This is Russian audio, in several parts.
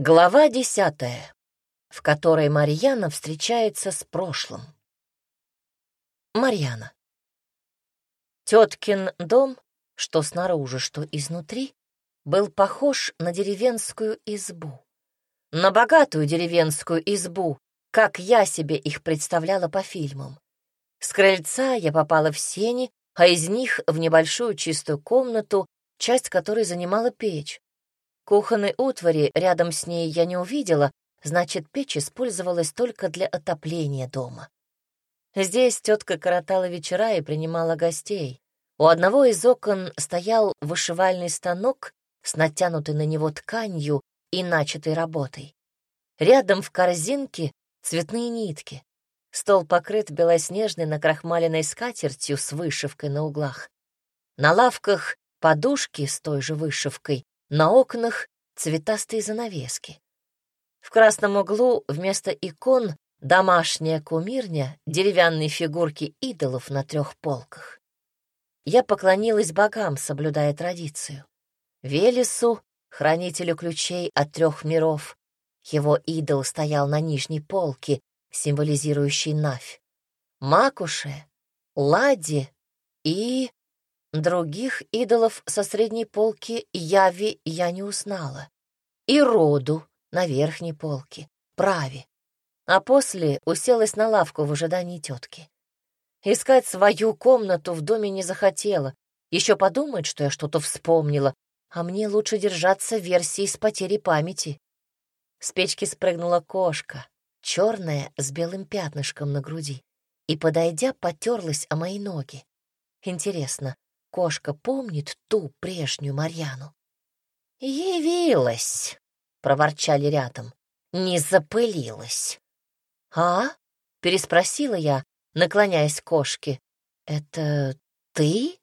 Глава десятая, в которой Марьяна встречается с прошлым. Марьяна. Теткин дом, что снаружи, что изнутри, был похож на деревенскую избу. На богатую деревенскую избу, как я себе их представляла по фильмам. С крыльца я попала в сени, а из них в небольшую чистую комнату, часть которой занимала печь. Кухонной утвари рядом с ней я не увидела, значит, печь использовалась только для отопления дома. Здесь тетка коротала вечера и принимала гостей. У одного из окон стоял вышивальный станок с натянутой на него тканью и начатой работой. Рядом в корзинке цветные нитки. Стол покрыт белоснежной накрахмаленной скатертью с вышивкой на углах. На лавках подушки с той же вышивкой, на окнах цветастые занавески. В красном углу вместо икон домашняя кумирня, деревянные фигурки идолов на трех полках. Я поклонилась богам, соблюдая традицию. Велесу, хранителю ключей от трех миров, его идол стоял на нижней полке, символизирующей Навь. Макуше, Ладе и... Других идолов со средней полки Яви я не узнала. И Роду на верхней полке, Прави. А после уселась на лавку в ожидании тетки. Искать свою комнату в доме не захотела. Еще подумает, что я что-то вспомнила, а мне лучше держаться версии с потерей памяти. С печки спрыгнула кошка, черная с белым пятнышком на груди, и, подойдя, потерлась о мои ноги. Интересно, кошка помнит ту прежнюю Марьяну? «Явилась!» — проворчали рядом. «Не запылилась!» «А?» — переспросила я, наклоняясь к кошке. «Это ты?»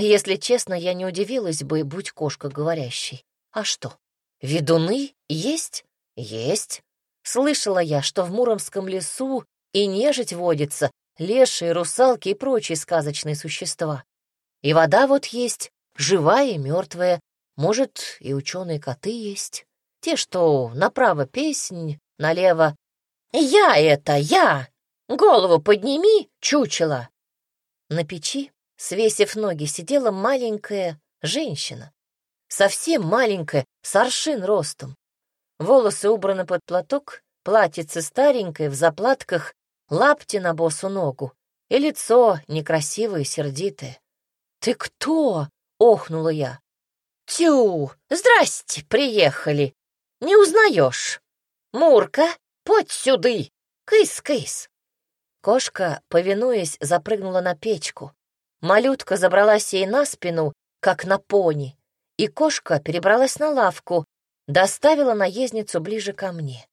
Если честно, я не удивилась бы, будь кошка говорящей. А что, ведуны есть? Есть. Слышала я, что в Муромском лесу и нежить водится, лешие, русалки и прочие сказочные существа. И вода вот есть, живая и мертвая, может, и ученые коты есть. Те, что направо песнь, налево «Я это, я! Голову подними, чучело!» На печи свесив ноги, сидела маленькая женщина. Совсем маленькая, с ростом. Волосы убраны под платок, платьице старенькое, в заплатках, лапти на босу ногу и лицо некрасивое, сердитое. «Ты кто?» — охнула я. «Тю! Здрасте, приехали! Не узнаешь? Мурка, подь сюды! Кыс-кыс!» Кошка, повинуясь, запрыгнула на печку. Малютка забралась ей на спину, как на пони, и кошка перебралась на лавку, доставила наездницу ближе ко мне.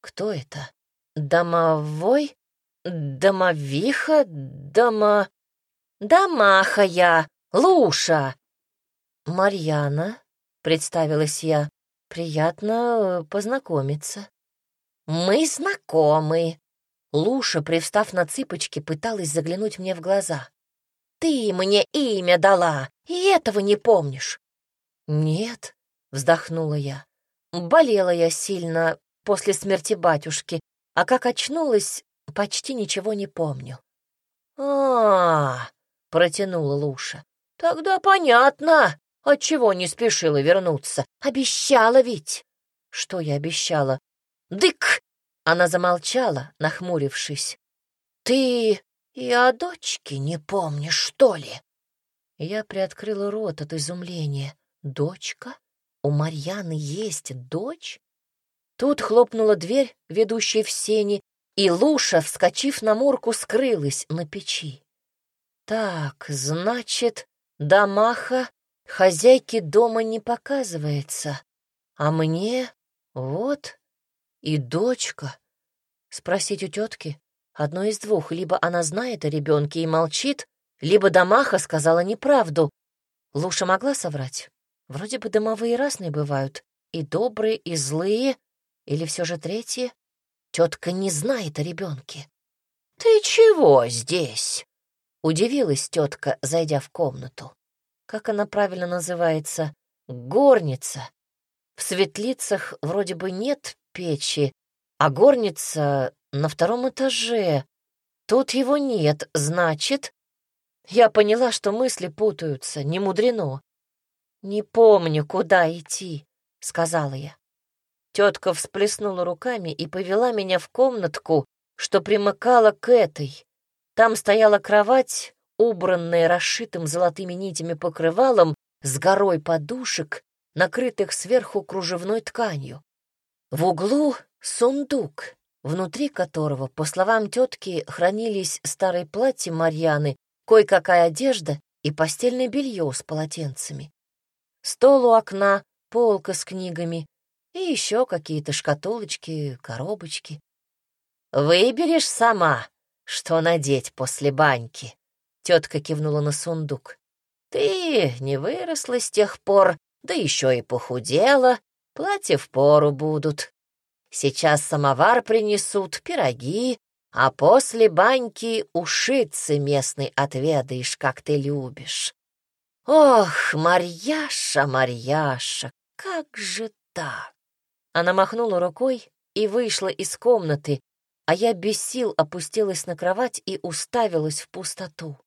Кто это? Домовой? Домовиха? Дома... Домаха я! Луша! Марьяна, представилась я, приятно познакомиться. Мы знакомы. Луша, привстав на цыпочки, пыталась заглянуть мне в глаза. Ты мне имя дала, и этого не помнишь. Нет, вздохнула я. Болела я сильно после смерти батюшки, а как очнулась, почти ничего не помню. А, -а, -а протянула Луша. Тогда понятно, отчего не спешила вернуться. Обещала ведь. Что я обещала? Дык! Она замолчала, нахмурившись. Ты «И о дочке не помнишь, что ли?» Я приоткрыла рот от изумления. «Дочка? У Марьяны есть дочь?» Тут хлопнула дверь, ведущая в сени, и Луша, вскочив на мурку, скрылась на печи. «Так, значит, Дамаха хозяйки дома не показывается, а мне вот и дочка. Спросить у тетки? Одно из двух, либо она знает о ребенке и молчит, либо Дамаха сказала неправду. Луша могла соврать. Вроде бы домовые разные бывают, и добрые, и злые, или все же третьи. Тетка не знает о ребенке. «Ты чего здесь?» — удивилась тетка, зайдя в комнату. Как она правильно называется? Горница. В светлицах вроде бы нет печи, а горница на втором этаже. Тут его нет, значит... Я поняла, что мысли путаются, не мудрено. «Не помню, куда идти», — сказала я. Тетка всплеснула руками и повела меня в комнатку, что примыкала к этой. Там стояла кровать, убранная расшитым золотыми нитями покрывалом, с горой подушек, накрытых сверху кружевной тканью. В углу сундук, внутри которого, по словам тетки, хранились старые платья Марьяны, кое-какая одежда и постельное белье с полотенцами. Стол у окна, полка с книгами и еще какие-то шкатулочки, коробочки. «Выберешь сама, что надеть после баньки», — тетка кивнула на сундук. «Ты не выросла с тех пор, да еще и похудела, платья в пору будут. Сейчас самовар принесут, пироги, а после баньки ушицы местный отведаешь, как ты любишь. Ох, Марьяша, Марьяша, как же так? Она махнула рукой и вышла из комнаты, а я без сил опустилась на кровать и уставилась в пустоту.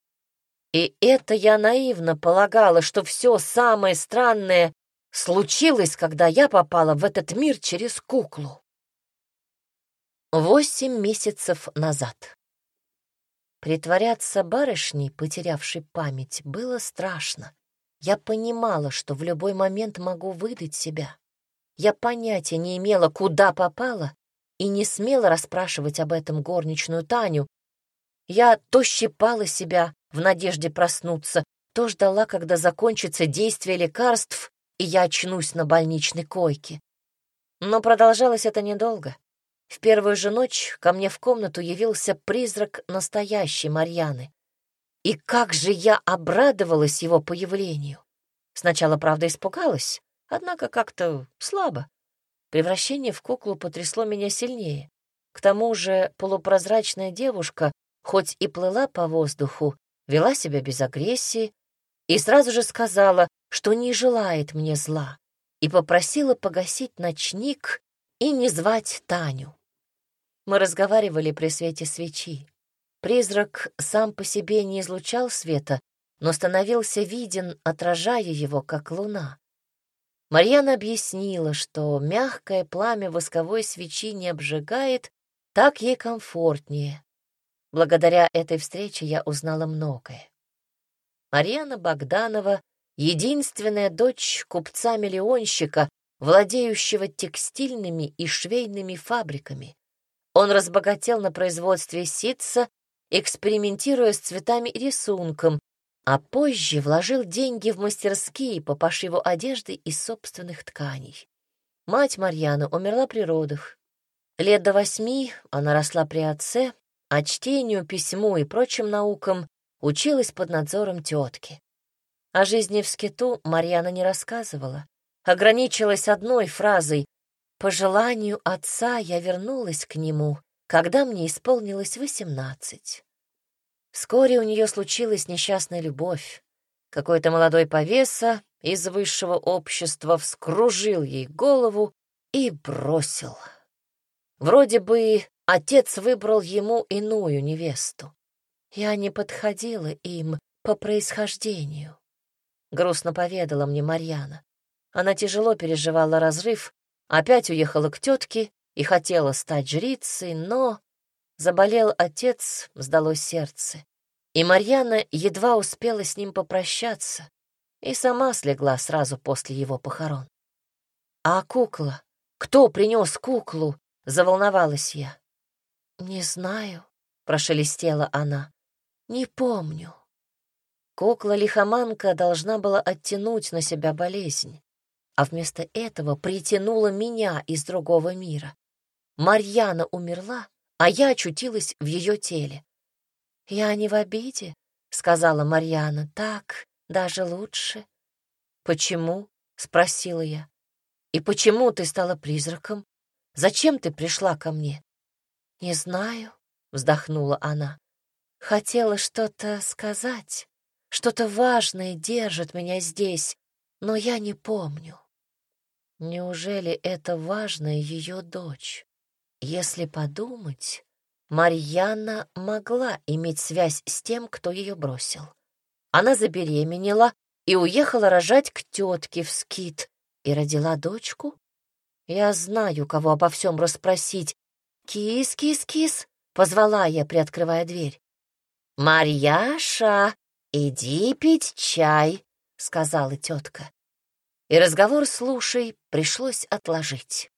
И это я наивно полагала, что все самое странное случилось, когда я попала в этот мир через куклу. Восемь месяцев назад. Притворяться барышней, потерявшей память, было страшно. Я понимала, что в любой момент могу выдать себя. Я понятия не имела, куда попала, и не смела расспрашивать об этом горничную Таню. Я то щипала себя в надежде проснуться, то ждала, когда закончится действие лекарств, и я очнусь на больничной койке. Но продолжалось это недолго. В первую же ночь ко мне в комнату явился призрак настоящей Марьяны. И как же я обрадовалась его появлению! Сначала, правда, испугалась, однако как-то слабо. Превращение в куклу потрясло меня сильнее. К тому же полупрозрачная девушка, хоть и плыла по воздуху, вела себя без агрессии и сразу же сказала, что не желает мне зла, и попросила погасить ночник и не звать Таню. Мы разговаривали при свете свечи. Призрак сам по себе не излучал света, но становился виден, отражая его, как луна. Марьяна объяснила, что мягкое пламя восковой свечи не обжигает, так ей комфортнее. Благодаря этой встрече я узнала многое. Марьяна Богданова — единственная дочь купца-миллионщика, владеющего текстильными и швейными фабриками. Он разбогател на производстве ситца, экспериментируя с цветами и рисунком, а позже вложил деньги в мастерские по пошиву одежды из собственных тканей. Мать Марьяны умерла при родах. Лет до восьми она росла при отце, а чтению, письму и прочим наукам училась под надзором тетки. О жизни в скиту Марьяна не рассказывала, ограничилась одной фразой по желанию отца я вернулась к нему, когда мне исполнилось восемнадцать. Вскоре у нее случилась несчастная любовь. Какой-то молодой повеса из высшего общества вскружил ей голову и бросил. Вроде бы отец выбрал ему иную невесту. Я не подходила им по происхождению. Грустно поведала мне Марьяна. Она тяжело переживала разрыв Опять уехала к тетке и хотела стать жрицей, но заболел отец, сдалось сердце. И Марьяна едва успела с ним попрощаться и сама слегла сразу после его похорон. «А кукла? Кто принес куклу?» — заволновалась я. «Не знаю», — прошелестела она. «Не помню». Кукла-лихоманка должна была оттянуть на себя болезнь а вместо этого притянула меня из другого мира. Марьяна умерла, а я очутилась в ее теле. «Я не в обиде», — сказала Марьяна, — «так даже лучше». «Почему?» — спросила я. «И почему ты стала призраком? Зачем ты пришла ко мне?» «Не знаю», — вздохнула она. «Хотела что-то сказать. Что-то важное держит меня здесь, но я не помню». Неужели это важная ее дочь? Если подумать, Марьяна могла иметь связь с тем, кто ее бросил. Она забеременела и уехала рожать к тетке в скит и родила дочку. Я знаю, кого обо всем расспросить. «Кис, кис, кис!» — позвала я, приоткрывая дверь. «Марьяша, иди пить чай!» — сказала тетка. И разговор, слушай, пришлось отложить.